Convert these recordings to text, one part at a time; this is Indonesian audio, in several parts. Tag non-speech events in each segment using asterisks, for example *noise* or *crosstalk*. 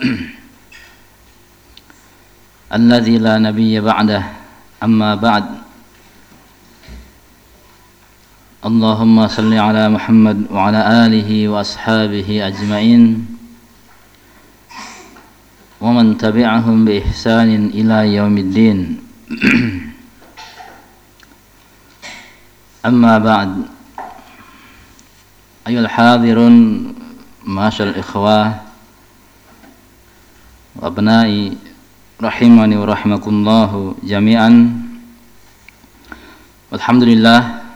*clears throat* الذي لا نبي بعده. أما بعد. اللهم صل على محمد وعلى آله وأصحابه أجمعين. ومن تبعهم بإحسان إلى يوم الدين. *clears throat* أما بعد. أيها الحاضرون معاشر الإخوة وأبنائي rahimani wa rahimakumullah jami'an Alhamdulillah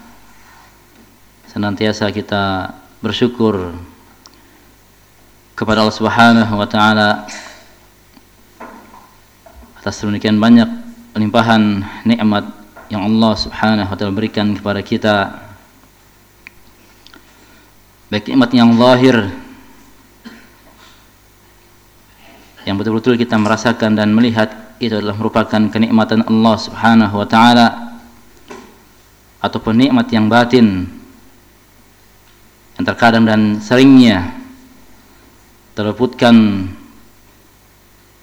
senantiasa kita bersyukur kepada Allah Subhanahu wa taala atas demikian banyak limpahan nikmat yang Allah Subhanahu wa taala berikan kepada kita baik nikmat yang zahir yang betul-betul kita merasakan dan melihat itu adalah merupakan kenikmatan Allah Subhanahu wa taala ataupun nikmat yang batin yang terkadang dan seringnya terluputkan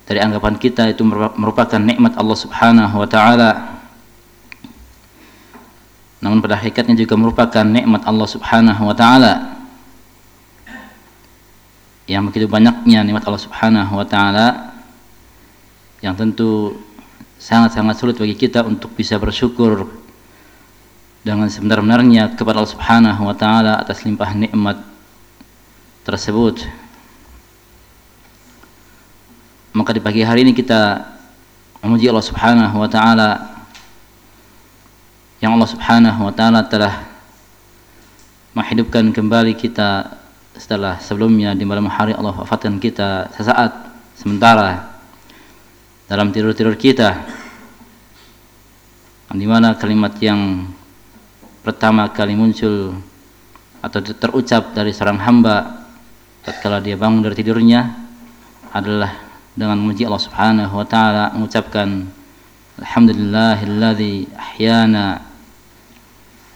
dari anggapan kita itu merupakan nikmat Allah Subhanahu wa taala. Namun pada hakikatnya juga merupakan nikmat Allah Subhanahu wa taala yang begitu banyaknya nikmat Allah Subhanahu wa taala yang tentu sangat-sangat sulit bagi kita untuk bisa bersyukur dengan sebenar-benarnya kepada Allah Subhanahu wa taala atas limpah nikmat tersebut. Maka di pagi hari ini kita memuji Allah Subhanahu wa taala yang Allah Subhanahu wa taala telah menghidupkan kembali kita setelah sebelumnya di malam hari Allah wafatkan kita sesaat sementara dalam tidur-tidur kita di mana kalimat yang pertama kali muncul atau terucap dari seorang hamba tatkala dia bangun dari tidurnya adalah dengan memuji Allah Subhanahu wa taala mengucapkan alhamdulillahilladzi ahyana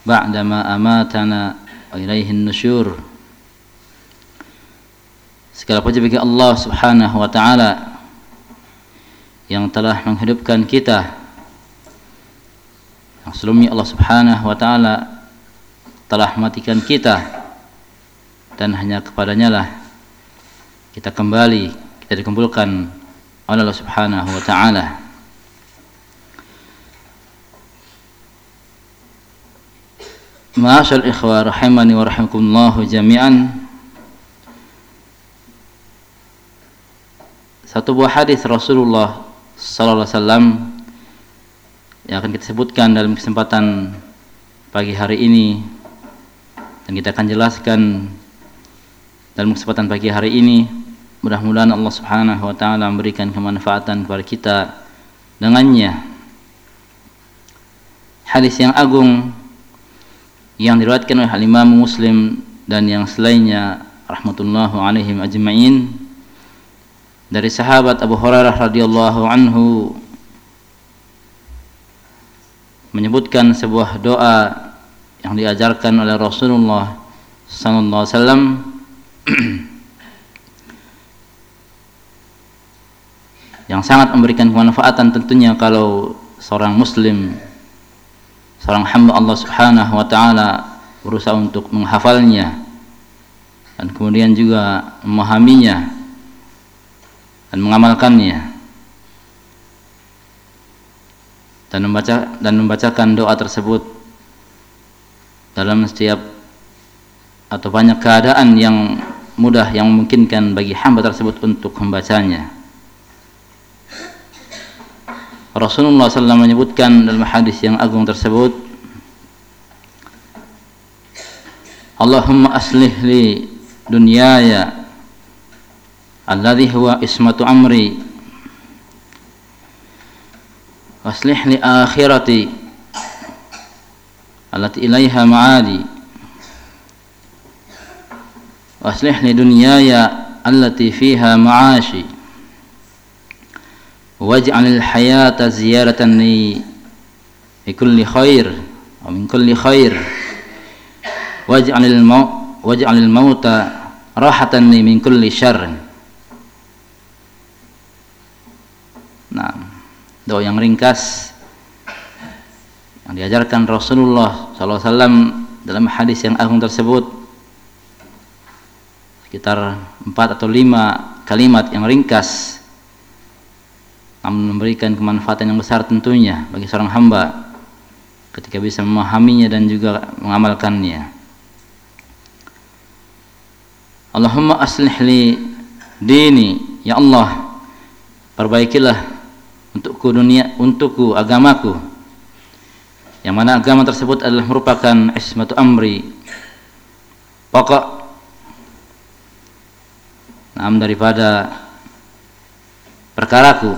ba'da ma amatana wa ilaihin nusyur Segala puji bagi Allah Subhanahu wa taala yang telah menghidupkan kita. Yang sebelumnya Allah Subhanahu wa taala telah matikan kita dan hanya kepadanya lah kita kembali, kita dikumpulkan oleh Allah Subhanahu wa taala. Ma'asyal ikhwah rahimani wa rahimakumullah jami'an. Satu buah hadis Rasulullah sallallahu alaihi wasallam yang akan kita sebutkan dalam kesempatan pagi hari ini dan kita akan jelaskan dalam kesempatan pagi hari ini. Mudah-mudahan Allah Subhanahu wa taala memberikan kemanfaatan kepada kita dengannya. Hadis yang agung yang diriwayatkan oleh Imam Muslim dan yang selainnya rahmatullahu alaihim ajma'in dari sahabat Abu Hurairah radhiyallahu anhu menyebutkan sebuah doa yang diajarkan oleh Rasulullah sallallahu alaihi wasallam. *clears throat* Yang sangat memberikan kemanfaatan tentunya kalau seorang muslim seorang hamba Allah Subhanahu wa taala berusaha untuk menghafalnya dan kemudian juga memahaminya dan mengamalkannya dan membaca dan membacakan doa tersebut dalam setiap atau banyak keadaan yang mudah yang memungkinkan bagi hamba tersebut untuk membacanya. Rasulullah SAW menyebutkan dalam hadis yang agung tersebut Allahumma aslih li dunyaya alladhi huwa ismatu amri waslih li akhirati allati ilaiha ma'adi waslih li dunyaya allati fiha ma'ashi waj'al al-hayata ziyaratan li kulli khair wa min kulli khair waj'al al-maut waj'al al-mauta rahatan li min kulli doa yang ringkas yang diajarkan Rasulullah SAW dalam hadis yang agung tersebut sekitar empat atau lima kalimat yang ringkas namun memberikan kemanfaatan yang besar tentunya bagi seorang hamba ketika bisa memahaminya dan juga mengamalkannya. Allahumma aslih li dini ya Allah perbaikilah untukku dunia untukku agamaku. Yang mana agama tersebut adalah merupakan ismatu amri pokok. Nam daripada perkaraku.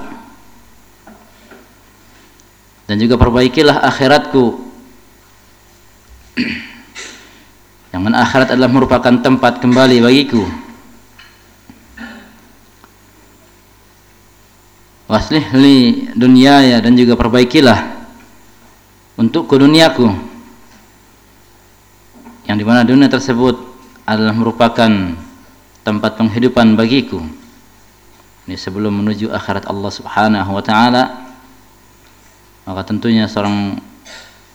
Dan juga perbaikilah akhiratku. Yang mana akhirat adalah merupakan tempat kembali bagiku waslih li dunyaya dan juga perbaikilah untuk ke duniaku. Yang di mana dunia tersebut adalah merupakan tempat penghidupan bagiku. Ini sebelum menuju akhirat Allah Subhanahu wa taala. Maka tentunya seorang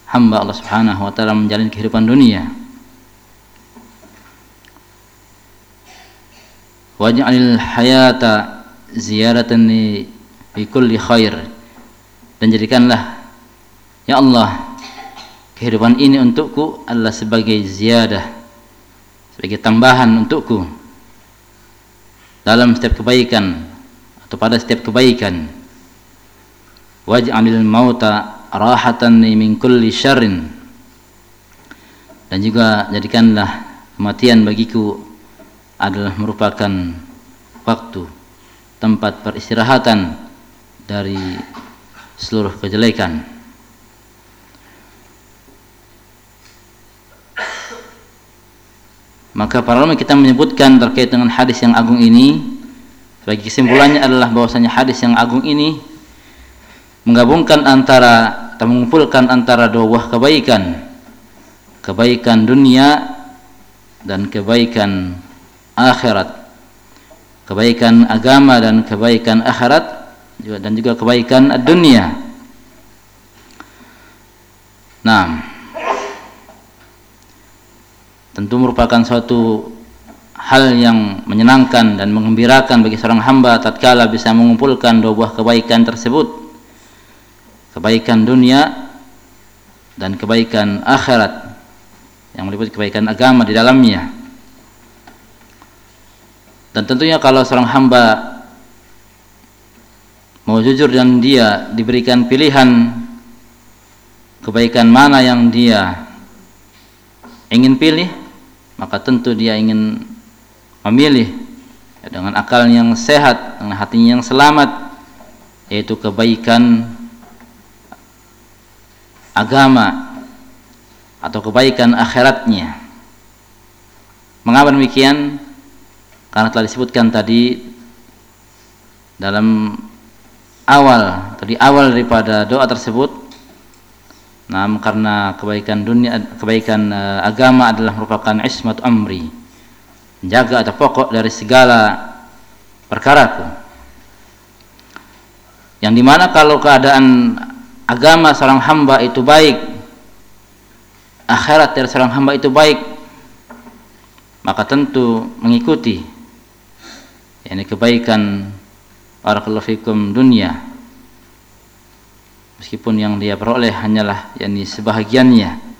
hamba Allah Subhanahu wa taala menjalani kehidupan dunia. Waj'alil hayata ziyaratan li kulli khair. Dan jadikanlah ya Allah kehidupan ini untukku adalah sebagai ziyadah sebagai tambahan untukku dalam setiap kebaikan atau pada setiap kebaikan. Waj'alil mauta rahatan min kulli syarrin. Dan juga jadikanlah kematian bagiku adalah merupakan waktu tempat peristirahatan dari seluruh kejelekan. Maka para ulama kita menyebutkan terkait dengan hadis yang agung ini bagi kesimpulannya adalah bahwasanya hadis yang agung ini menggabungkan antara atau mengumpulkan antara dua buah kebaikan. Kebaikan dunia dan kebaikan akhirat. Kebaikan agama dan kebaikan akhirat dan juga kebaikan dunia. Nah tentu merupakan suatu hal yang menyenangkan dan mengembirakan bagi seorang hamba tatkala bisa mengumpulkan dua buah kebaikan tersebut. Kebaikan dunia dan kebaikan akhirat yang meliputi kebaikan agama di dalamnya. Dan tentunya kalau seorang hamba mau jujur dan dia diberikan pilihan kebaikan mana yang dia ingin pilih maka tentu dia ingin memilih dengan akal yang sehat dengan hatinya yang selamat yaitu kebaikan agama atau kebaikan akhiratnya. Mengapa demikian? Karena telah disebutkan tadi dalam awal tadi awal daripada doa tersebut karena kebaikan dunia, kebaikan uh, agama adalah merupakan ismat amri, menjaga atau pokok dari segala perkaraku. Yang di mana kalau keadaan agama seorang hamba itu baik akhirat dari seorang hamba itu baik maka tentu mengikuti yakni kebaikan barakallahu fikum dunia. Meskipun yang dia peroleh hanyalah yakni sebahagiannya.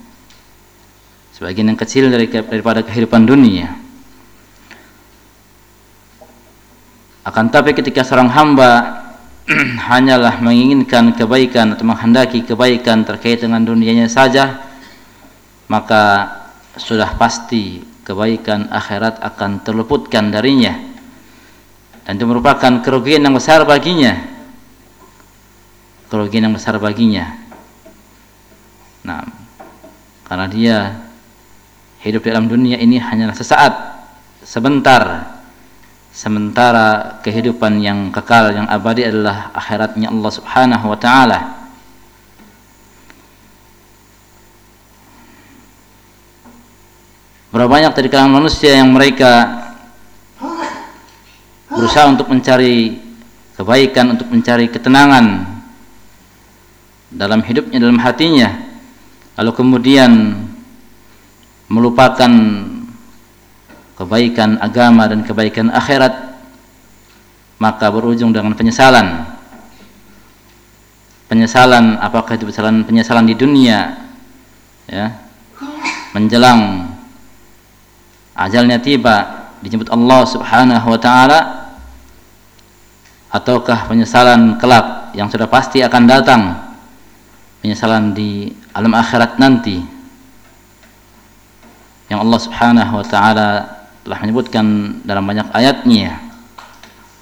Sebagian yang kecil dari daripada kehidupan dunia. Akan tapi ketika seorang hamba *clears throat* hanyalah menginginkan kebaikan atau menghendaki kebaikan terkait dengan dunianya saja maka sudah pasti kebaikan akhirat akan terluputkan darinya dan itu merupakan kerugian yang besar baginya. Kerugian yang besar baginya. Nah karena dia hidup dalam dunia ini hanyalah sesaat sebentar. Sementara kehidupan yang kekal yang abadi adalah akhiratnya Allah Subhanahu wa taala. Berapa banyak dari kalangan manusia yang mereka berusaha untuk mencari kebaikan, untuk mencari ketenangan dalam hidupnya dalam hatinya. Lalu kemudian melupakan kebaikan agama dan kebaikan akhirat maka berujung dengan penyesalan. Penyesalan apakah itu penyesalan penyesalan di dunia ya menjelang ajalnya tiba dijemput Allah Subhanahu wa taala ataukah penyesalan kelak yang sudah pasti akan datang? Penyesalan di alam akhirat nanti. Yang Allah Subhanahu wa taala telah menyebutkan dalam banyak ayatnya.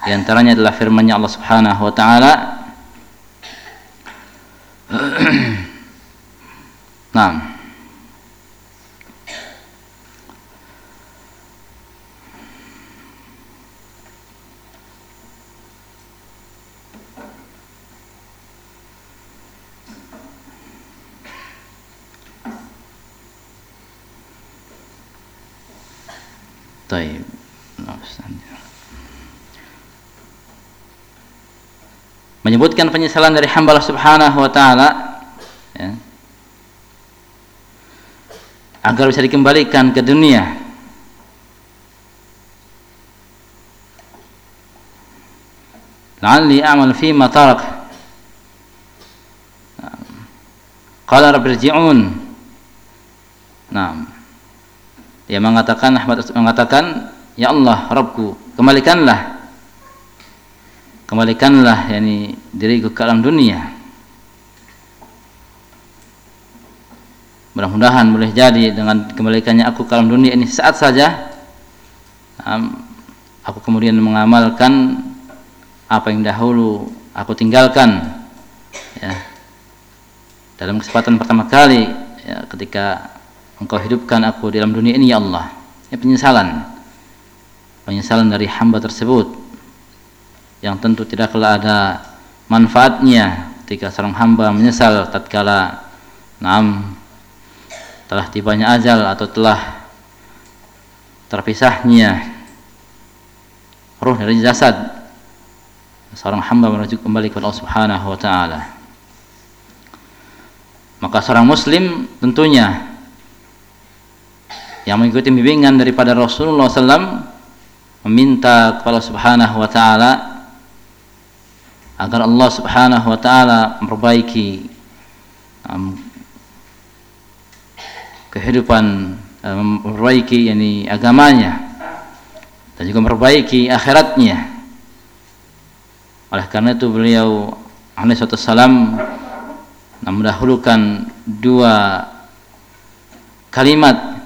Di antaranya adalah firman-Nya Allah Subhanahu wa taala. *clears throat* Nah, طيب menyebutkan penyesalan dari hamba Allah Subhanahu wa taala ya, agar bisa dikembalikan ke dunia la'alli a'mal fi ma tarak qala rabbi irji'un dia mengatakan Ahmad mengatakan ya Allah Rabbku kembalikanlah. Kembalikanlah yakni diriku ke alam dunia. Mudah-mudahan boleh jadi dengan kembalikannya aku ke alam dunia ini saat saja um, aku kemudian mengamalkan apa yang dahulu aku tinggalkan ya. Dalam kesempatan pertama kali ya, ketika engkau hidupkan aku dalam dunia ini ya Allah. Ini penyesalan. Penyesalan dari hamba tersebut. Yang tentu tidaklah ada manfaatnya ketika seorang hamba menyesal tatkala naam telah tibanya ajal atau telah terpisahnya ruh dari jasad. Seorang hamba merujuk kembali kepada Allah Subhanahu wa taala. Maka seorang muslim tentunya yang mengikuti bimbingan daripada Rasulullah SAW meminta kepada Subhanahu wa taala agar Allah Subhanahu wa taala memperbaiki um, kehidupan um, memperbaiki yani agamanya dan juga memperbaiki akhiratnya. Oleh karena itu beliau alaihi salam mendahulukan dua kalimat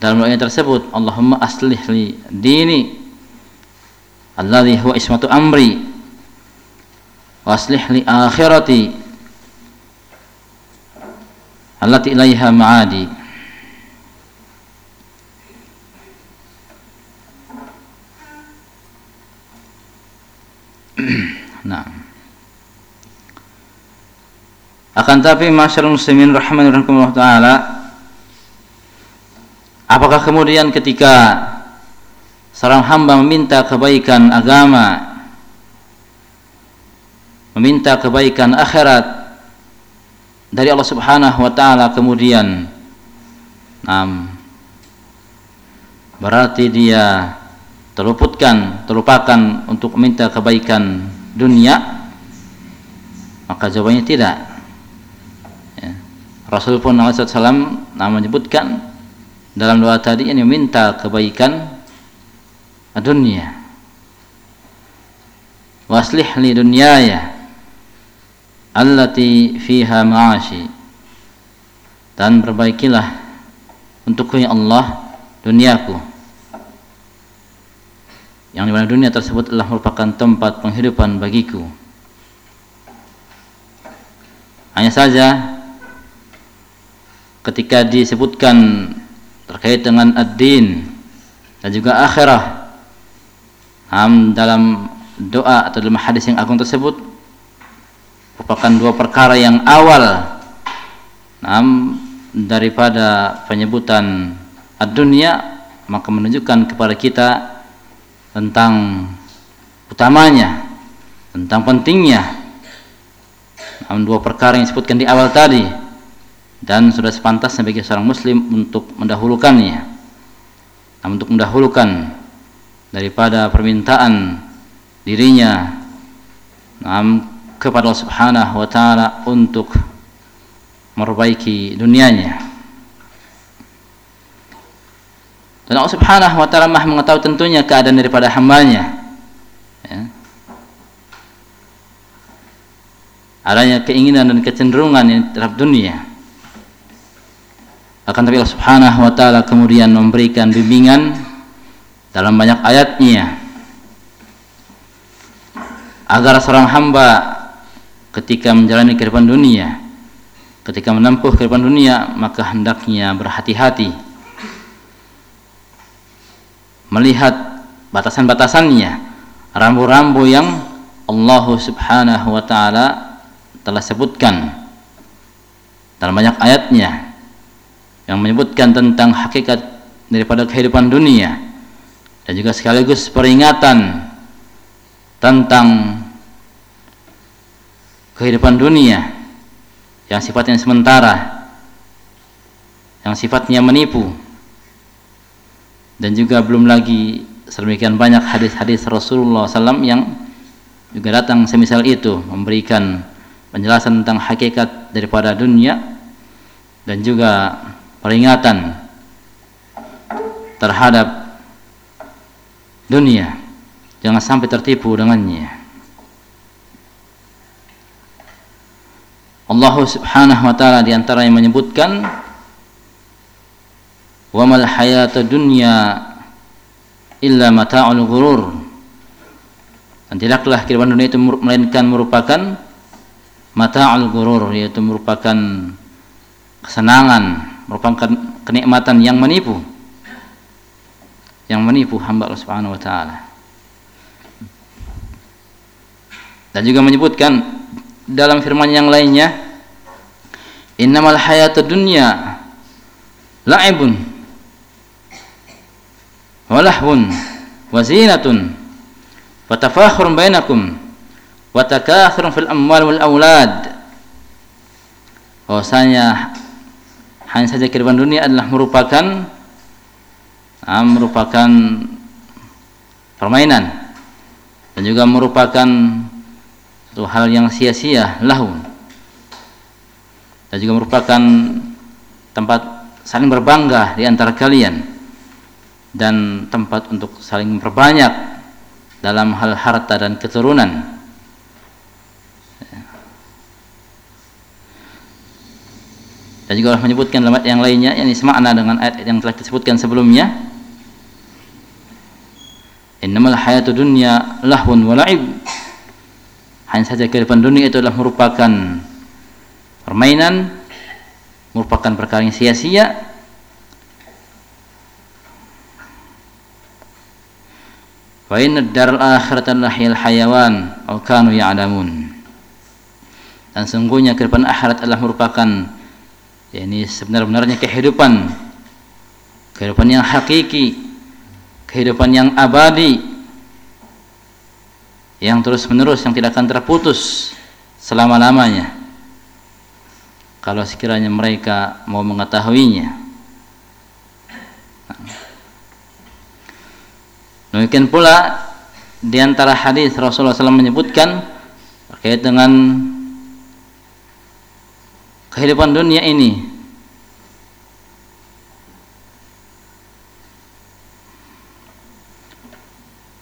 dalam doanya tersebut Allahumma aslih li dini alladhi huwa ismatu amri wa aslih li akhirati allati ilaiha ma'adi. *clears throat* Nah. Akan tapi masyarakat muslimin rahimahullah taala Apakah kemudian ketika seorang hamba meminta kebaikan agama, meminta kebaikan akhirat dari Allah Subhanahu wa taala kemudian um, berarti dia terluputkan, terlupakan untuk meminta kebaikan dunia? Maka jawabannya tidak. Ya. Rasul pun SAW menyebutkan dalam doa tadi ini minta kebaikan dunia waslih li dunyaya allati fiha ma'ashi. Dan perbaikilah untukku ya Allah duniaku. Yang di mana dunia tersebut adalah merupakan tempat penghidupan bagiku. Hanya saja ketika disebutkan terkait dengan ad-din dan juga akhirah. Um, dalam doa atau dalam hadis yang agung tersebut merupakan dua perkara yang awal. Um, daripada penyebutan ad-dunya maka menunjukkan kepada kita tentang utamanya tentang pentingnya. Namun dua perkara yang disebutkan di awal tadi dan sudah sepantasnya bagi seorang muslim untuk mendahulukannya. Namun untuk mendahulukan daripada permintaan dirinya namun kepada Allah Subhanahu wa taala untuk memperbaiki dunianya. Dan Allah Subhanahu wa taala Maha mengetahui tentunya keadaan daripada hambanya. Ya. adanya keinginan dan kecenderungan yang terhadap dunia akan tapi Allah Subhanahu wa taala kemudian memberikan bimbingan dalam banyak ayatnya agar seorang hamba ketika menjalani kehidupan dunia ketika menempuh kehidupan dunia maka hendaknya berhati-hati melihat batasan-batasannya rambu-rambu yang Allah Subhanahu wa taala telah sebutkan dalam banyak ayatnya yang menyebutkan tentang hakikat daripada kehidupan dunia dan juga sekaligus peringatan tentang kehidupan dunia yang sifatnya sementara yang sifatnya menipu. Dan juga belum lagi sedemikian banyak hadis-hadis Rasulullah SAW yang juga datang semisal itu memberikan penjelasan tentang hakikat daripada dunia dan juga peringatan terhadap dunia. Jangan sampai tertipu dengannya. Allah Subhanahu wa taala di antara yang menyebutkan wa mal hayatud dunya illa mata'ul ghurur. Dan tidaklah kehidupan dunia itu melainkan merupakan mata'ul ghurur yaitu merupakan kesenangan merupakan kenikmatan yang menipu yang menipu hamba Allah Subhanahu wa taala. Dan juga menyebutkan dalam firman yang lainnya innamal hayatud dunya la'ibun wa lahwun wa zinatun wa tafakhurun bainakum wa takathurun fil amwal wal aulad bahwasanya hanya saja kehidupan dunia adalah merupakan uh, merupakan permainan dan juga merupakan satu hal yang sia-sia lahu dan juga merupakan tempat saling berbangga di antara kalian dan tempat untuk saling memperbanyak dalam hal harta dan keturunan dan juga Allah menyebutkan dalam yang lainnya yang semakna dengan ayat yang telah disebutkan sebelumnya innamal hayatu dunya lahun wa hanya saja kehidupan dunia itu adalah merupakan permainan merupakan perkara yang sia-sia. Wa inna daral akhirata lahil hayawan aw kanu ya'lamun. Dan sungguhnya kehidupan akhirat adalah merupakan ya ini sebenar-benarnya kehidupan. Kehidupan yang hakiki. Kehidupan yang abadi. Yang terus menerus yang tidak akan terputus selama-lamanya. Kalau sekiranya mereka mau mengetahuinya. Demikian pula di antara hadis Rasulullah SAW menyebutkan terkait dengan kehidupan dunia ini.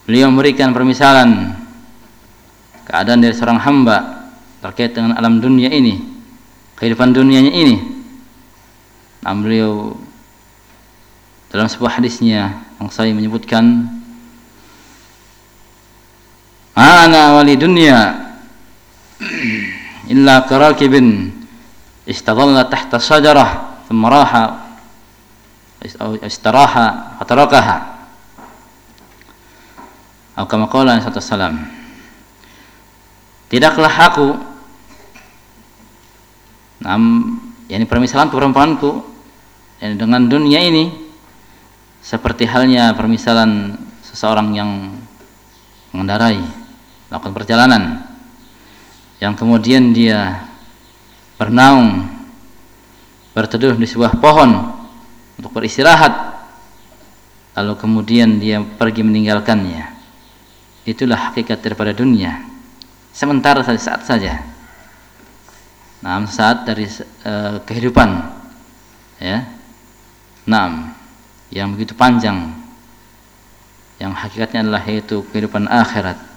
Beliau memberikan permisalan keadaan dari seorang hamba terkait dengan alam dunia ini kehidupan dunianya ini. Nah, beliau dalam sebuah hadisnya yang saya menyebutkan ana wali dunia illa karakibin istadalla tahta sajarah thumma raha istiraha fatarakaha. Atau kama qala satu salam tidaklah aku nam yakni permisalan perempuanku yani dengan dunia ini seperti halnya permisalan seseorang yang mengendarai melakukan perjalanan yang kemudian dia bernaung berteduh di sebuah pohon untuk beristirahat. Lalu kemudian dia pergi meninggalkannya. Itulah hakikat daripada dunia. Sementara saat saja. Nah saat dari uh, kehidupan. Ya. Nah yang begitu panjang. Yang hakikatnya adalah yaitu kehidupan akhirat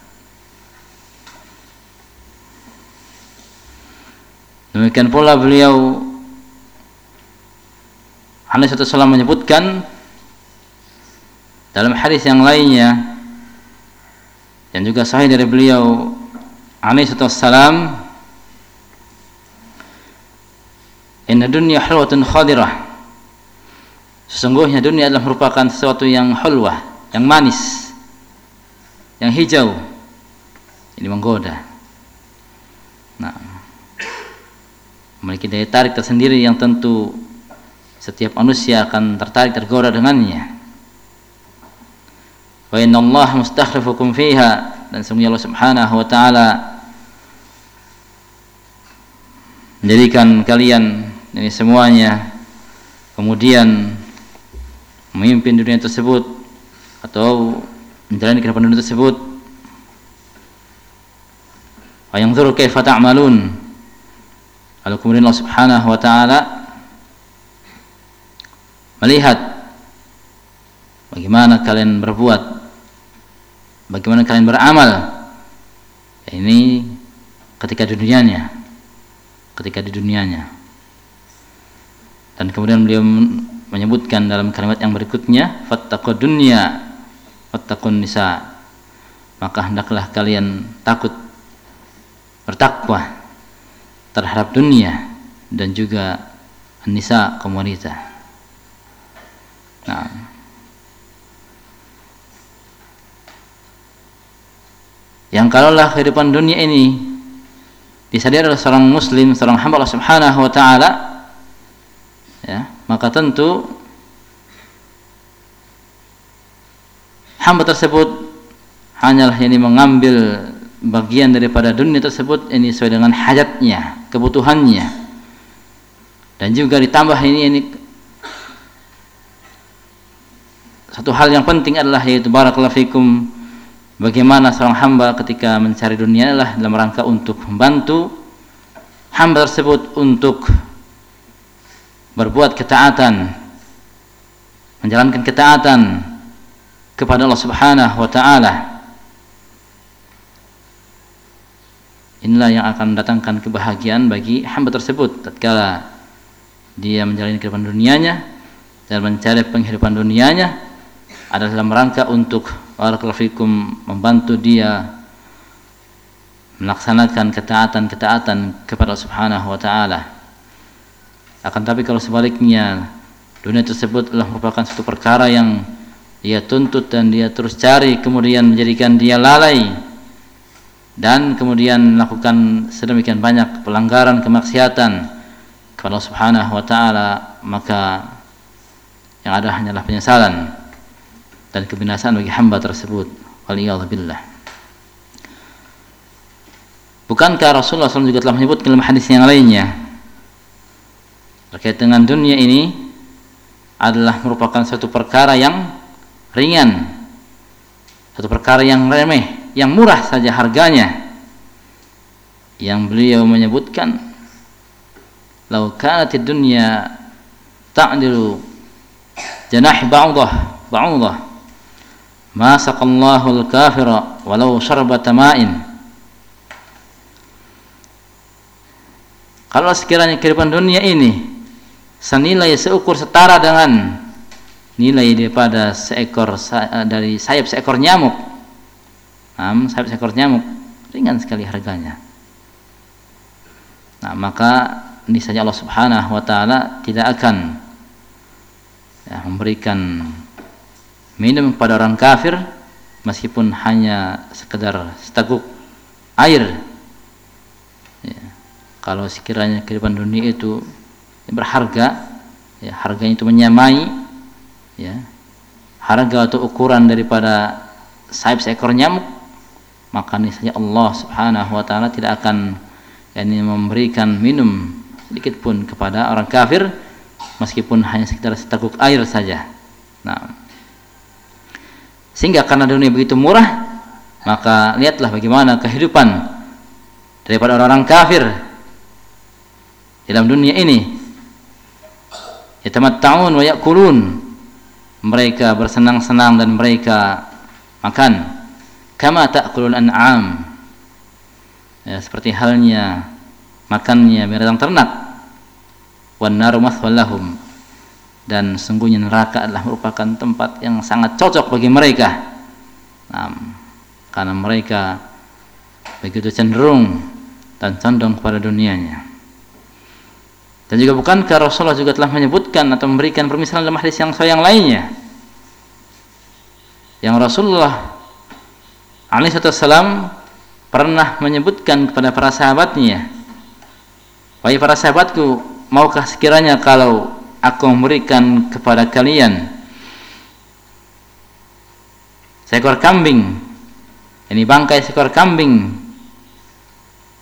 Demikian pula beliau alaihi wasallam menyebutkan dalam hadis yang lainnya dan juga sahih dari beliau alaihi wasallam Inna dunya hulwatun khadirah Sesungguhnya dunia adalah merupakan sesuatu yang hulwah, yang manis, yang hijau. Ini menggoda. Memiliki daya tarik tersendiri yang tentu setiap manusia akan tertarik tergoda dengannya. Wa inna Allah mustakhlifukum fiha dan semuanya Allah Subhanahu wa taala menjadikan kalian ini semuanya kemudian memimpin dunia tersebut atau menjalani kehidupan dunia tersebut wa yanzuru kaifa ta'malun lalu kemudian Allah Subhanahu wa taala melihat bagaimana kalian berbuat bagaimana kalian beramal. Ini ketika di dunianya ketika di dunianya. Dan kemudian beliau menyebutkan dalam kalimat yang berikutnya fattaqud dunya fattaqun nisa. Maka hendaklah kalian takut bertakwa terhadap dunia dan juga nisa kaum wanita. Nah. Yang kalaulah kehidupan dunia ini disadari oleh seorang muslim seorang hamba Allah Subhanahu wa taala ya maka tentu hamba tersebut hanyalah ini mengambil bagian daripada dunia tersebut ini sesuai dengan hajatnya, kebutuhannya. Dan juga ditambah ini ini satu hal yang penting adalah yaitu barakallahu fikum bagaimana seorang hamba ketika mencari dunia adalah dalam rangka untuk membantu hamba tersebut untuk berbuat ketaatan menjalankan ketaatan kepada Allah Subhanahu wa taala inilah yang akan mendatangkan kebahagiaan bagi hamba tersebut. Tatkala dia menjalani kehidupan dunianya dan mencari penghidupan dunianya adalah dalam rangka untuk barakallahu membantu dia melaksanakan ketaatan-ketaatan kepada Subhanahu wa taala. Akan tapi kalau sebaliknya dunia tersebut adalah merupakan satu perkara yang dia tuntut dan dia terus cari kemudian menjadikan dia lalai dan kemudian melakukan sedemikian banyak pelanggaran kemaksiatan kepada Allah Subhanahu wa taala maka yang ada hanyalah penyesalan dan kebinasaan bagi hamba tersebut. Waliyadzubillah Bukankah Rasulullah SAW juga telah menyebut dalam hadis yang lainnya? Terkait dengan dunia ini adalah merupakan satu perkara yang ringan satu perkara yang remeh yang murah saja harganya yang beliau menyebutkan lau kanat dunya ta'dilu janah ba'udah ba'udah ma saqallahu al-kafira walau syarbata ma'in kalau sekiranya kehidupan dunia ini senilai seukur setara dengan nilai daripada seekor dari sayap seekor nyamuk. Nah, sayap seekor nyamuk ringan sekali harganya. Nah, maka ini saja Allah Subhanahu wa taala tidak akan ya, memberikan minum kepada orang kafir meskipun hanya sekedar seteguk air. Ya, kalau sekiranya kehidupan dunia itu berharga ya harganya itu menyamai ya harga atau ukuran daripada sayap seekor nyamuk maka niscaya Allah Subhanahu wa taala tidak akan yakni memberikan minum sedikit pun kepada orang kafir meskipun hanya sekitar seteguk air saja. Nah, sehingga karena dunia begitu murah, maka lihatlah bagaimana kehidupan daripada orang-orang kafir dalam dunia ini. Yatamatta'un wa ya'kulun. Mereka bersenang-senang dan mereka makan kama ta'kulul an'am. Ya, seperti halnya makannya binatang ternak. Wan naru lahum. Dan sungguhnya neraka adalah merupakan tempat yang sangat cocok bagi mereka. Nah, karena mereka begitu cenderung dan condong kepada dunianya. Dan juga bukankah Rasulullah juga telah menyebutkan atau memberikan permisalan dalam hadis yang yang lainnya? Yang Rasulullah alaihissalam pernah menyebutkan kepada para sahabatnya wahai para sahabatku maukah sekiranya kalau aku memberikan kepada kalian seekor kambing ini bangkai seekor kambing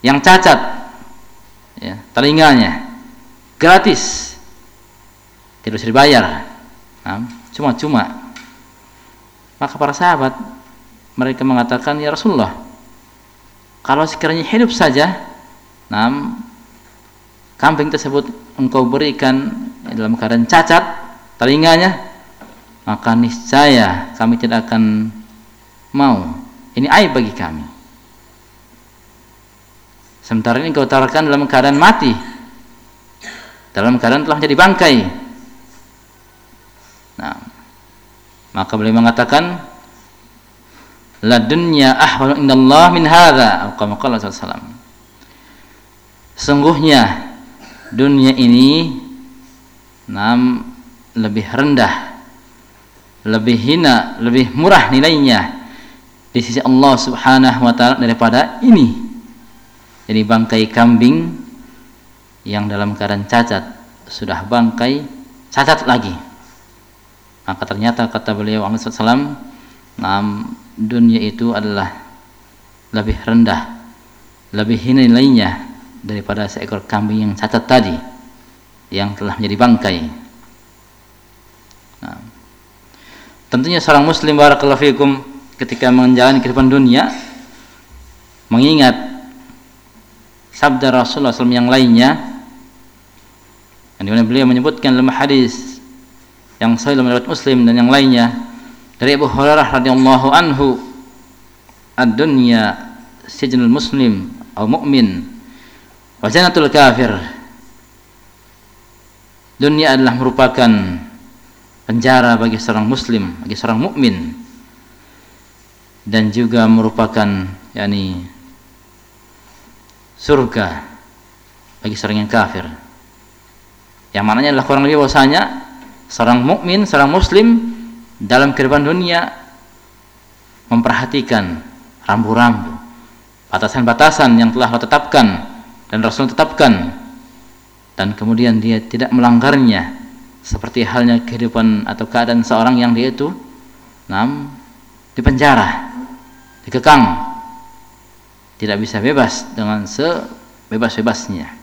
yang cacat ya, telinganya gratis tidak usah dibayar. Cuma-cuma. Maka para sahabat mereka mengatakan ya Rasulullah kalau sekiranya hidup saja nah, kambing tersebut engkau berikan dalam keadaan cacat telinganya maka niscaya kami tidak akan mau. Ini aib bagi kami. Sementara ini engkau taruhkan dalam keadaan mati dalam keadaan telah menjadi bangkai. Nah maka beliau mengatakan la dunya ahwanu indallah min hadza kama qala sallallahu sungguhnya dunia ini nam lebih rendah lebih hina lebih murah nilainya di sisi Allah Subhanahu wa taala daripada ini. Jadi bangkai kambing yang dalam keadaan cacat sudah bangkai cacat lagi. Maka ternyata kata beliau Muhammad SAW nam dunia itu adalah lebih rendah lebih hina nilainya daripada seekor kambing yang cacat tadi yang telah menjadi bangkai. Nah, tentunya seorang muslim barakallahu fikum ketika menjalani kehidupan dunia mengingat sabda Rasulullah SAW yang lainnya yang beliau menyebutkan dalam hadis yang sahih dalam Muslim dan yang lainnya dari Abu Hurairah radhiyallahu anhu ad-dunya sijnul muslim atau mukmin wa jannatul kafir dunia adalah merupakan penjara bagi seorang muslim, bagi seorang mukmin dan juga merupakan yakni surga bagi seorang yang kafir. Yang mananya adalah kurang lebih bahwasanya seorang mukmin, seorang muslim dalam kehidupan dunia memperhatikan rambu-rambu, batasan-batasan yang telah Allah tetapkan dan Rasul tetapkan. Dan kemudian dia tidak melanggarnya seperti halnya kehidupan atau keadaan seorang yang dia itu nam di penjara dikekang tidak bisa bebas dengan sebebas-bebasnya.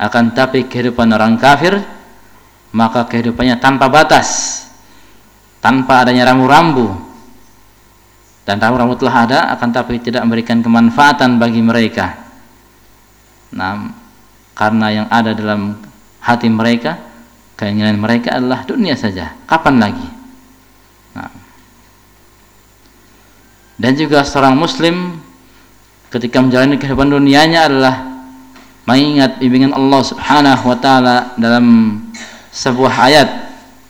Akan tapi kehidupan orang kafir maka kehidupannya tanpa batas tanpa adanya rambu-rambu. Dan rambu-rambu telah ada akan tapi tidak memberikan kemanfaatan bagi mereka. Nah karena yang ada dalam hati mereka keinginan mereka adalah dunia saja. Kapan lagi? Nah. dan juga seorang muslim ketika menjalani kehidupan dunianya adalah mengingat bimbingan Allah Subhanahu wa taala dalam sebuah ayat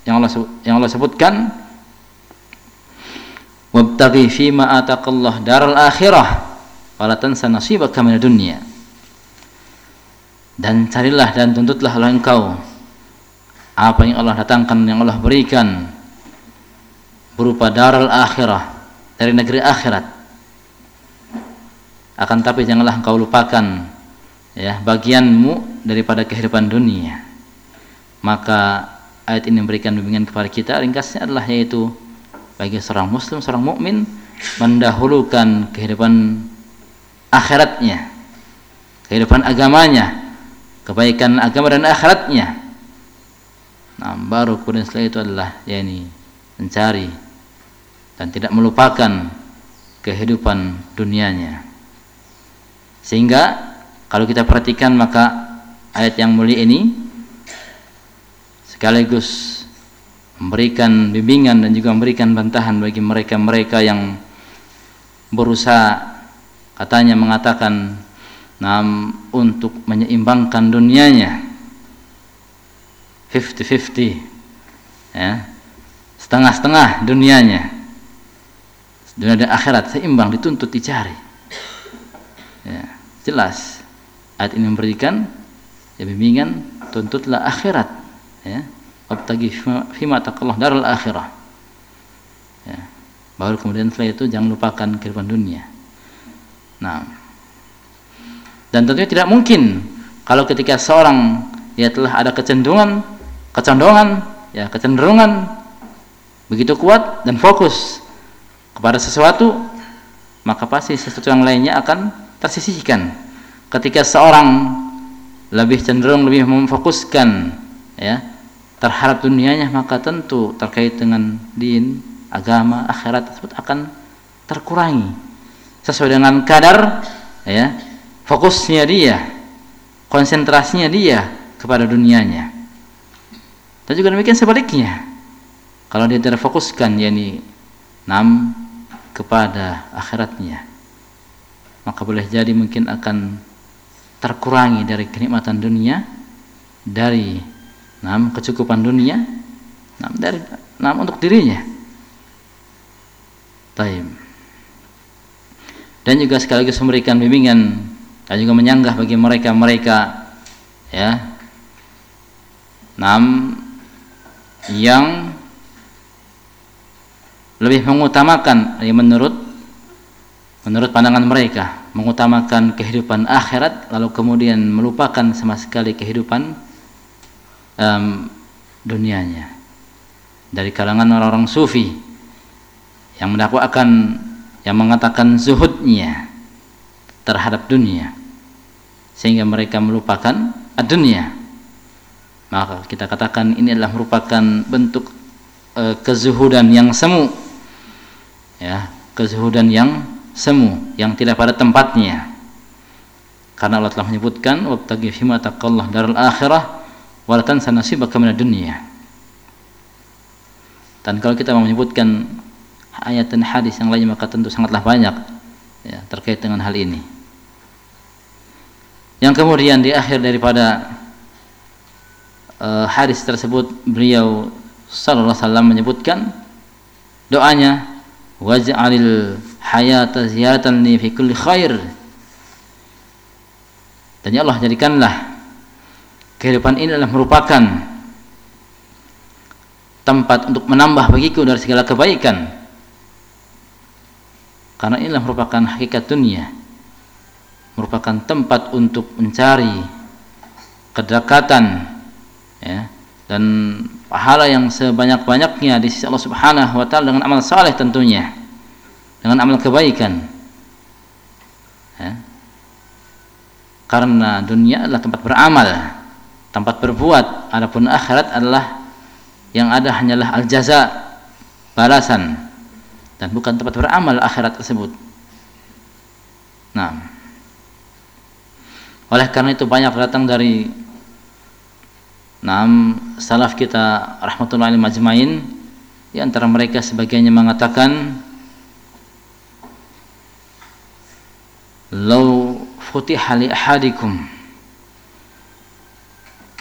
yang Allah yang Allah sebutkan wabtaghi fima ataqallah daral akhirah wala tansa nasibaka minad dunya. Dan carilah dan tuntutlah oleh engkau apa yang Allah datangkan yang Allah berikan berupa daral akhirah dari negeri akhirat. Akan tapi janganlah engkau lupakan ya bagianmu daripada kehidupan dunia. Maka ayat ini memberikan bimbingan kepada kita ringkasnya adalah yaitu bagi seorang muslim seorang mukmin mendahulukan kehidupan akhiratnya kehidupan agamanya kebaikan agama dan akhiratnya. Nah baru kemudian setelah itu adalah ya ini mencari dan tidak melupakan kehidupan dunianya. Sehingga kalau kita perhatikan maka ayat yang mulia ini sekaligus memberikan bimbingan dan juga memberikan bantahan bagi mereka-mereka yang berusaha katanya mengatakan nam untuk menyeimbangkan dunianya. 50-50 ya. Setengah-setengah dunianya. Dunia dan akhirat seimbang dituntut dicari. Ya jelas. Ayat ini memberikan ya bimbingan tuntutlah akhirat. Ya wabtagi fima taqallah daral akhirah. Ya. Baru kemudian setelah itu jangan lupakan kehidupan dunia. Nah dan tentunya tidak mungkin kalau ketika seorang ya telah ada kecenderungan kecenderungan ya kecenderungan begitu kuat dan fokus kepada sesuatu maka pasti sesuatu yang lainnya akan tersisihkan. Ketika seorang lebih cenderung lebih memfokuskan ya terhadap dunianya maka tentu terkait dengan din agama akhirat tersebut akan terkurangi. Sesuai dengan kadar ya fokusnya dia konsentrasinya dia kepada dunianya. Dan juga demikian sebaliknya. Kalau dia tidak fokuskan yakni nam kepada akhiratnya maka boleh jadi mungkin akan terkurangi dari kenikmatan dunia dari nam kecukupan dunia nam dari nam untuk dirinya Taim. dan juga sekaligus memberikan bimbingan dan juga menyanggah bagi mereka-mereka ya enam yang lebih mengutamakan ya menurut menurut pandangan mereka mengutamakan kehidupan akhirat lalu kemudian melupakan sama sekali kehidupan um, dunianya. Dari kalangan orang-orang sufi yang mendakwakan yang mengatakan zuhudnya terhadap dunia sehingga mereka melupakan dunia maka kita katakan ini adalah merupakan bentuk e, kezuhudan yang semu. Ya kezuhudan yang semu yang tidak pada tempatnya. Karena Allah telah menyebutkan wabtaghi fima taqallah akhirah wala tansa nasibaka minad dunya. Dan kalau kita mau menyebutkan ayat dan hadis yang lainnya maka tentu sangatlah banyak ya, terkait dengan hal ini. Yang kemudian di akhir daripada uh, hadis tersebut beliau sallallahu alaihi wasallam menyebutkan doanya waj'alil hayata ziyatan li fi kulli khair. Dan ya Allah jadikanlah kehidupan ini adalah merupakan tempat untuk menambah bagiku dari segala kebaikan. Karena inilah merupakan hakikat dunia. Merupakan tempat untuk mencari kedekatan ya dan pahala yang sebanyak-banyaknya di sisi Allah Subhanahu wa taala dengan amal saleh tentunya dengan amal kebaikan ya. karena dunia adalah tempat beramal tempat berbuat adapun akhirat adalah yang ada hanyalah al jaza balasan dan bukan tempat beramal akhirat tersebut. Nah oleh karena itu banyak datang dari enam salaf kita rahmatullahi majmain di antara mereka sebagiannya mengatakan Lau futiha ahadikum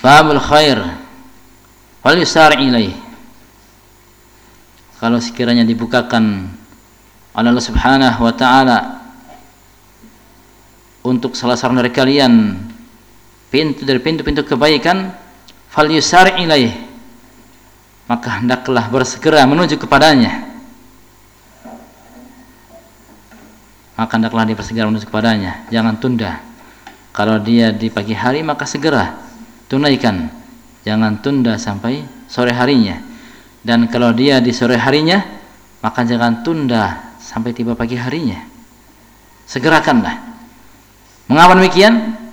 babul khair. Wal yusar ilaih. Kalau sekiranya dibukakan oleh Allah Subhanahu wa taala untuk salah seorang dari kalian pintu dari pintu-pintu kebaikan fal yusar ilaih. Maka hendaklah bersegera menuju kepadanya. Maka hendaklah dia bersegera menuju kepadanya. Jangan tunda. Kalau dia di pagi hari maka segera tunaikan. Jangan tunda sampai sore harinya. Dan kalau dia di sore harinya maka jangan tunda sampai tiba pagi harinya. Segerakanlah. Mengapa demikian?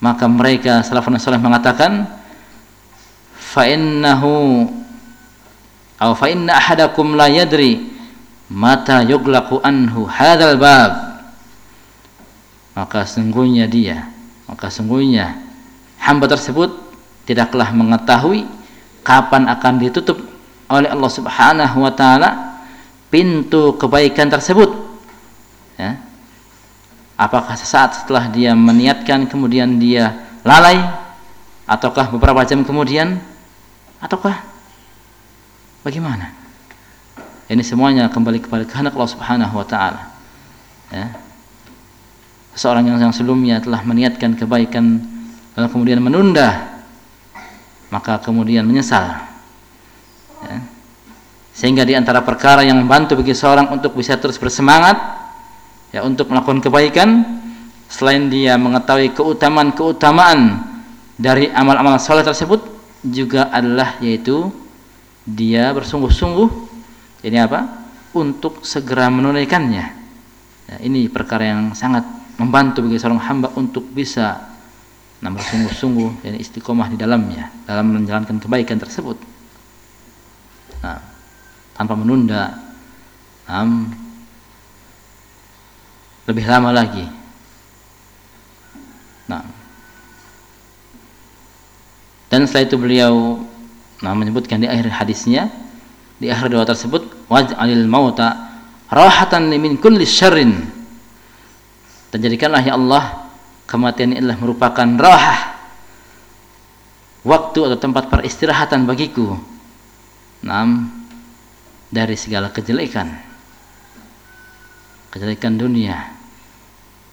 maka mereka salafun salih mengatakan fa innahu atau fa inna ahadakum la yadri mata yuglaqu anhu hadzal bab. Maka sungguhnya dia maka sungguhnya hamba tersebut tidaklah mengetahui kapan akan ditutup oleh Allah Subhanahu wa taala pintu kebaikan tersebut. Ya. Apakah sesaat setelah dia meniatkan kemudian dia lalai ataukah beberapa jam kemudian ataukah bagaimana? Ini semuanya kembali kepada kehendak Allah Subhanahu wa taala. Ya. Seorang yang, yang sebelumnya telah meniatkan kebaikan lalu kemudian menunda maka kemudian menyesal. Ya. sehingga di antara perkara yang membantu bagi seorang untuk bisa terus bersemangat ya untuk melakukan kebaikan selain dia mengetahui keutamaan-keutamaan dari amal-amal soleh tersebut juga adalah yaitu dia bersungguh-sungguh ini apa? Untuk segera menunaikannya. Ya, ini perkara yang sangat membantu bagi seorang hamba untuk bisa nah bersungguh-sungguh dan istiqomah di dalamnya dalam menjalankan kebaikan tersebut nah, tanpa menunda nah, lebih lama lagi. Nah. Dan setelah itu beliau nah, menyebutkan di akhir hadisnya di akhir doa tersebut waj'alil mauta rahatan min kulli syarrin. Dan jadikanlah ya Allah kematian ini adalah merupakan rahah waktu atau tempat peristirahatan bagiku. Nam dari segala kejelekan. Kejelekan dunia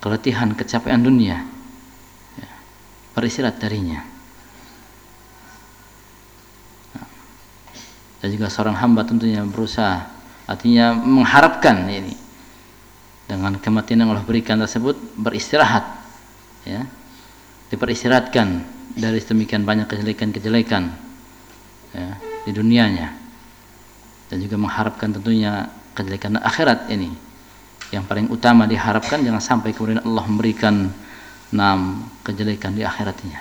keletihan, kecapean dunia. Ya, beristirahat darinya. Dan juga seorang hamba tentunya berusaha artinya mengharapkan ini. Dengan kematian yang Allah berikan tersebut beristirahat ya diperistirahatkan dari sedemikian banyak kejelekan-kejelekan ya, di dunianya dan juga mengharapkan tentunya kejelekan akhirat ini yang paling utama diharapkan jangan sampai kemudian Allah memberikan enam kejelekan di akhiratnya.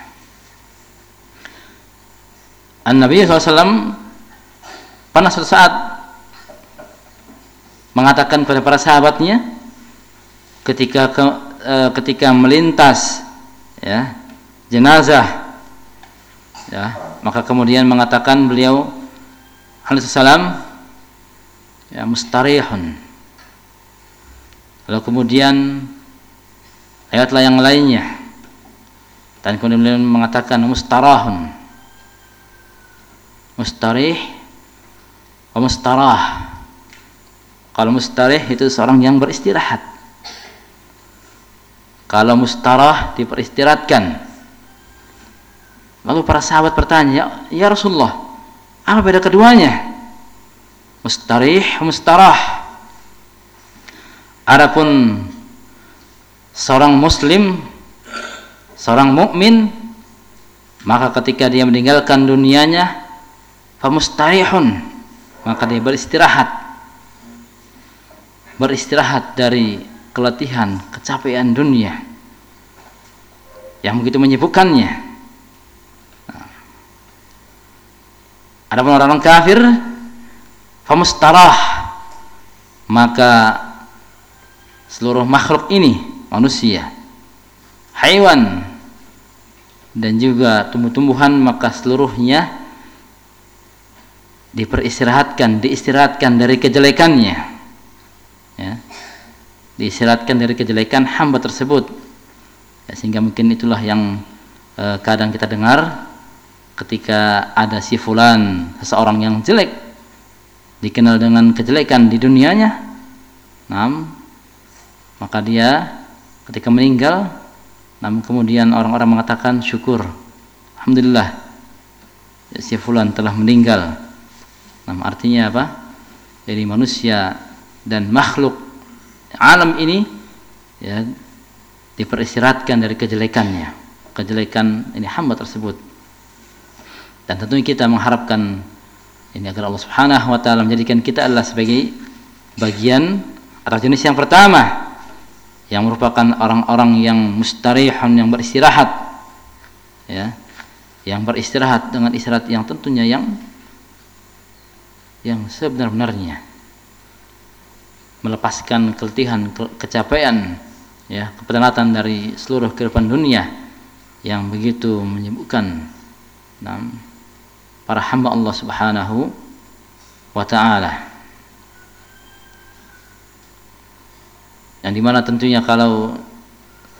An Nabi SAW pernah suatu saat mengatakan kepada para sahabatnya ketika ke, e, ketika melintas ya jenazah ya maka kemudian mengatakan beliau alaihi salam ya mustarihun. Lalu kemudian ayatlah yang lainnya. Dan kemudian beliau mengatakan mustarahun. Mustarih mustarah. Kalau mustarih itu seorang yang beristirahat kalau mustarah diperistirahatkan lalu para sahabat bertanya ya Rasulullah apa beda keduanya? Mustarih mustarah. Adapun seorang muslim, seorang mukmin, maka ketika dia meninggalkan dunianya, famustarihun, maka dia beristirahat. Beristirahat dari keletihan, kecapean dunia yang begitu menyibukkannya. Adapun orang-orang kafir, famustarah, maka seluruh makhluk ini manusia hewan dan juga tumbuh-tumbuhan maka seluruhnya diperistirahatkan diistirahatkan dari kejelekannya. Ya diistirahatkan dari kejelekan hamba tersebut. Ya, sehingga mungkin itulah yang eh, kadang kita dengar ketika ada si fulan seseorang yang jelek dikenal dengan kejelekan di dunianya nam maka dia ketika meninggal namun kemudian orang-orang mengatakan syukur alhamdulillah ya, si fulan telah meninggal. Nah artinya apa? Jadi manusia dan makhluk alam ini ya diperistirahatkan dari kejelekannya. Kejelekan ini hamba tersebut. Dan tentunya kita mengharapkan ini agar Allah Subhanahu wa taala menjadikan kita adalah sebagai bagian atau jenis yang pertama yang merupakan orang-orang yang mustarihun yang beristirahat ya yang beristirahat dengan istirahat yang tentunya yang yang sebenar-benarnya melepaskan keletihan ke kecapean ya kepenatan dari seluruh kehidupan dunia yang begitu menyibukkan. Nah, para hamba Allah Subhanahu wa taala. Yang di mana tentunya kalau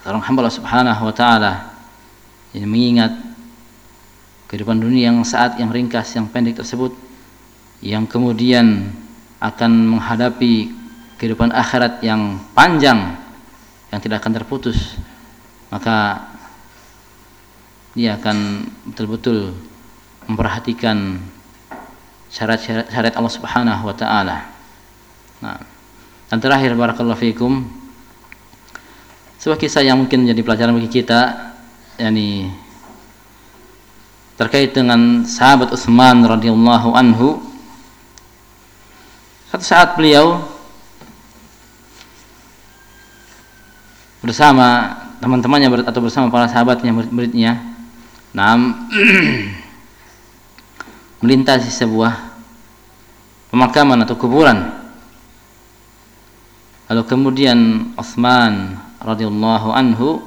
seorang hamba Allah Subhanahu wa taala ini mengingat kehidupan dunia yang saat yang ringkas yang pendek tersebut yang kemudian akan menghadapi kehidupan akhirat yang panjang yang tidak akan terputus maka dia akan betul-betul memperhatikan syarat-syarat Allah Subhanahu wa taala. Nah, dan terakhir barakallahu fikum sebuah kisah yang mungkin menjadi pelajaran bagi kita yakni terkait dengan sahabat Utsman radhiyallahu anhu satu saat beliau bersama teman-temannya atau bersama para sahabatnya murid-muridnya nam *clears throat* melintasi sebuah pemakaman atau kuburan. Lalu kemudian Utsman radhiyallahu anhu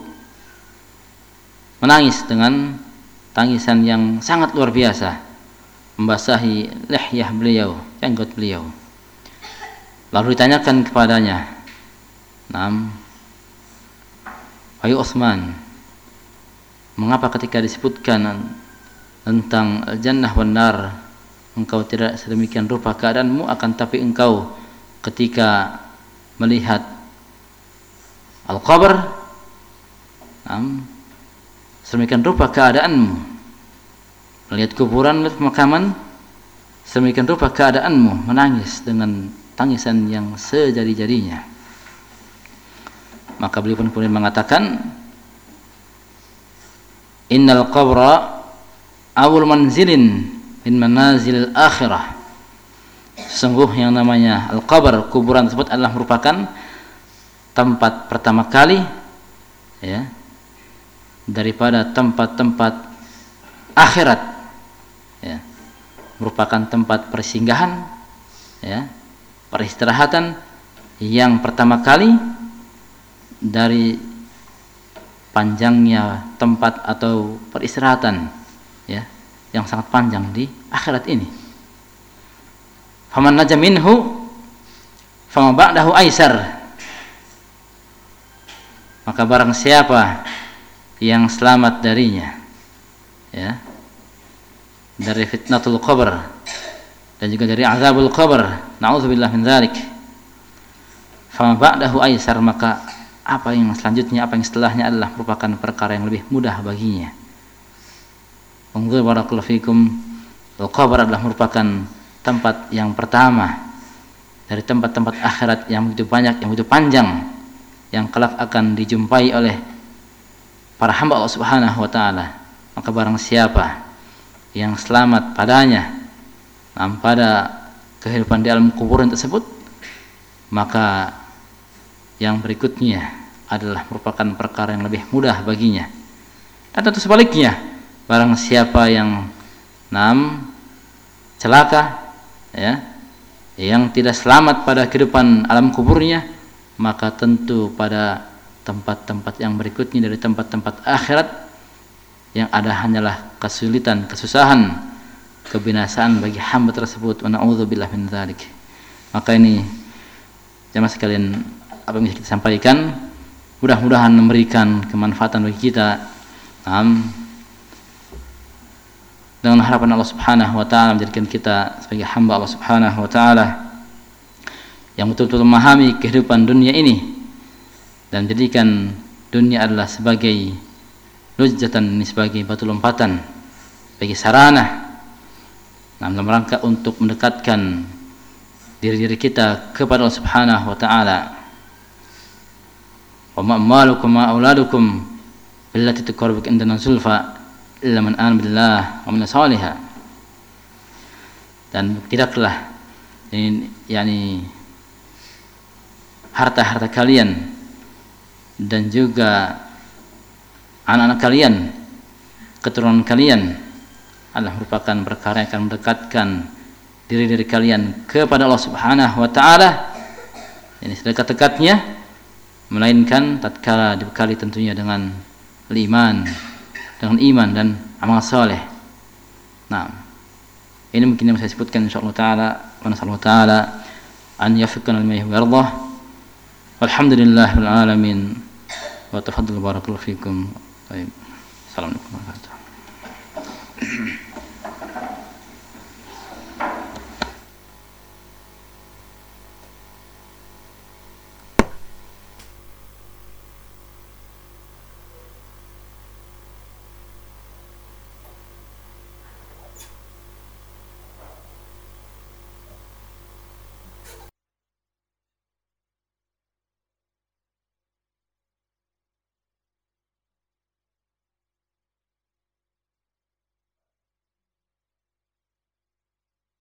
menangis dengan tangisan yang sangat luar biasa membasahi lehyah beliau, jenggot beliau. Lalu ditanyakan kepadanya, "Nam, Wahai Utsman, mengapa ketika disebutkan tentang jannah benar engkau tidak sedemikian rupa keadaanmu? Akan tapi engkau ketika melihat al-qabr sedemikian rupa keadaanmu. Melihat kuburan melihat pemakaman sedemikian rupa keadaanmu. Menangis dengan tangisan yang sejadi-jadinya maka beliau pun kemudian mengatakan innal qabra awal manzilin min manazil akhirah. Sungguh yang namanya al-qabr kuburan tersebut adalah merupakan tempat pertama kali ya daripada tempat-tempat akhirat ya, merupakan tempat persinggahan ya, peristirahatan yang pertama kali dari panjangnya tempat atau peristirahatan ya yang sangat panjang di akhirat ini. Faman naja minhu fama ba'dahu aisar. Maka barang siapa yang selamat darinya ya dari fitnatul qabr dan juga dari azabul qabr naudzubillah min dzalik fama ba'dahu aisar maka apa yang selanjutnya apa yang setelahnya adalah merupakan perkara yang lebih mudah baginya. Unzur barakallahu fikum. Al-qabr adalah merupakan tempat yang pertama dari tempat-tempat akhirat yang begitu banyak yang begitu panjang yang kelak akan dijumpai oleh para hamba Allah Subhanahu wa taala. Maka barang siapa yang selamat padanya pada kehidupan di alam kuburan tersebut maka yang berikutnya adalah merupakan perkara yang lebih mudah baginya dan tentu sebaliknya barang siapa yang enam celaka ya yang tidak selamat pada kehidupan alam kuburnya maka tentu pada tempat-tempat yang berikutnya dari tempat-tempat akhirat yang ada hanyalah kesulitan, kesusahan, kebinasaan bagi hamba tersebut. Wa na'udzubillah min dzalik. Maka ini jemaah sekalian apa yang kita sampaikan mudah-mudahan memberikan kemanfaatan bagi kita. Um, dengan harapan Allah Subhanahu wa taala menjadikan kita sebagai hamba Allah Subhanahu wa taala yang betul-betul memahami kehidupan dunia ini dan menjadikan dunia adalah sebagai lujjatan ini sebagai batu lompatan bagi sarana dalam rangka untuk mendekatkan diri-diri kita kepada Allah Subhanahu wa taala. Dan tidaklah ini yakni harta-harta kalian dan juga anak-anak kalian keturunan kalian adalah merupakan perkara yang akan mendekatkan diri-diri kalian kepada Allah Subhanahu wa taala. Ini sedekat-dekatnya melainkan tatkala dibekali tentunya dengan iman, dengan iman dan amal saleh. Nah, ini mungkin yang saya sebutkan insyaallah taala wa nasallahu taala an yafiqana lima yardah. Walhamdulillahil alamin. Wa tafaddalu barakallahu fikum. Assalamualaikum warahmatullahi wabarakatuh.